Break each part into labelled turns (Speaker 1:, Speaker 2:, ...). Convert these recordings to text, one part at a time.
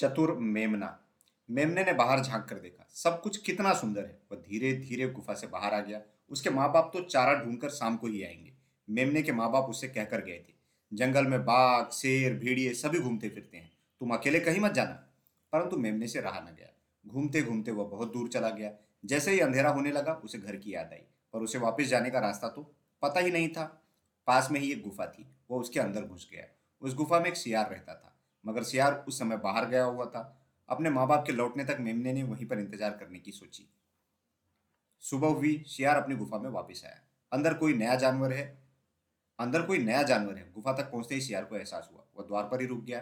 Speaker 1: चतुर मेमना। मेमने ने बाहर झाँक कर देखा, सब कुछ कितना सुंदर है। वह धीरे धीरे गुफा से बाहर आ गया। उसके माँ बाप तो चारा ढूंढकर शाम को ही आएँगे। मेमने के माँ बाप उससे कहकर गए थे, जंगल में बाघ, शेर, भेड़िए सभी घूमते फिरते हैं। तुम अकेले कहीं मत जाना। परंतु मेमने से रहा न गया। घूमते घूमते वह बहुत दूर चला गया। जैसे ही अंधेरा होने लगा, उसे घर की याद आई। पर उसे वापस जाने का रास्ता तो पता ही नहीं था। पास में ही एक गुफा थी। वह उसके अंदर घुस गया। उस गुफा में एक सियार रहता था। मगर सियार उस समय बाहर गया हुआ था। अपने माँ बाप के लौटने तक मेमने ने वहीं पर इंतज़ार करने की सोची। सुबह हुई, सियार अपनी गुफा में वापस आया। अंदर कोई नया जानवर है? अंदर कोई नया जानवर है? गुफा तक पहुँचते ही सियार को एहसास हुआ। वह द्वार पर ही रुक गया।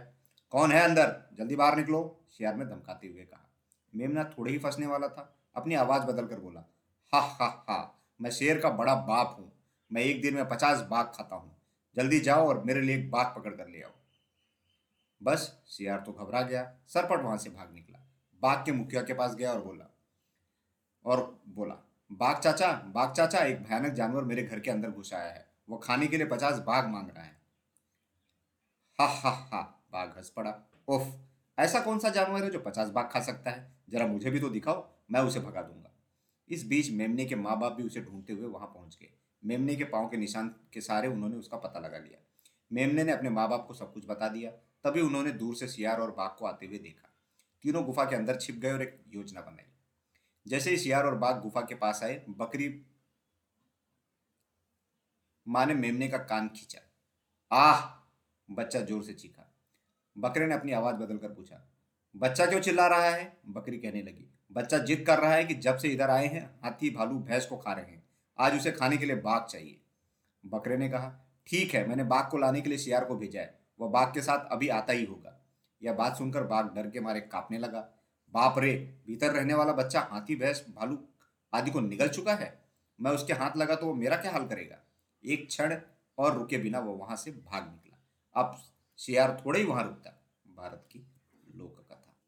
Speaker 1: कौन है अंदर? जल्दी बाहर निकलो, सियार ने धमकाते हुए कहा। मेमना थोड़े ही फंसने वाला था। अपनी आवाज़ बदल कर बोला, हा हा हा, मैं शेर का बड़ा बाप हूँ। मैं एक दिन में पचास बाघ खाता हूँ। जल्दी जाओ और मेरे लिए एक बाघ पकड़ कर ले आओ। बस सियार तो घबरा गया सरपट वहाँ से भाग निकला। बाघ के मुखिया के पास गया और बोला और बोला, बाघ चाचा बाघ चाचा, एक भयानक जानवर मेरे घर के अंदर घुस आया है। वो खाने के लिए पचास बाघ मांग रहा है। हा हा हा, बाघ हंस पड़ा। ओफ, ऐसा कौन सा जानवर है जो पचास बाघ खा सकता है? जरा मुझे भी तो दिखाओ, मैं उसे भगा दूँगा। इस बीच मेमने के माँ बाप भी उसे ढूंढते हुए वहाँ पहुँच गए। मेमने के पाँव के निशान के सहारे उन्होंने उसका पता लगा लिया। मेमने ने अपने माँ बाप को सब कुछ बता दिया। तभी उन्होंने दूर से सियार और बाघ को आते हुए देखा। तीनों गुफा के अंदर छिप गए और एक योजना बनाई। जैसे ही सियार और बाघ गुफा के पास आए, बकरी माँ ने मेमने का कान खींचा। आह! बच्चा ज़ोर से चीखा। बकरे ने अपनी आवाज़ बदलकर पूछा, बच्चा क्यों चिल्ला रहा है? बकरी कहने लगी, बच्चा जिद कर रहा है कि जब से इधर आए हैं, हाथी, भालू, भैंस को खा रहे हैं। आज उसे खाने के लिए बाघ चाहिए। बकरे ने कहा, ठीक है, मैंने बाघ को लाने के लिए सियार को भेजा है। वह बाघ के साथ अभी आता ही होगा। यह बात सुनकर बाघ डर के मारे कांपने लगा। बाप रे, भीतर रहने वाला बच्चा, हाथी, भैंस, भालू आदि को निगल चुका है। मैं उसके हाथ लगा तो वो मेरा क्या हाल करेगा? एक क्षण और रुके बिना वो वहाँ से भाग निकला। अब सियार थोड़े ही वहाँ रुकता, भारत की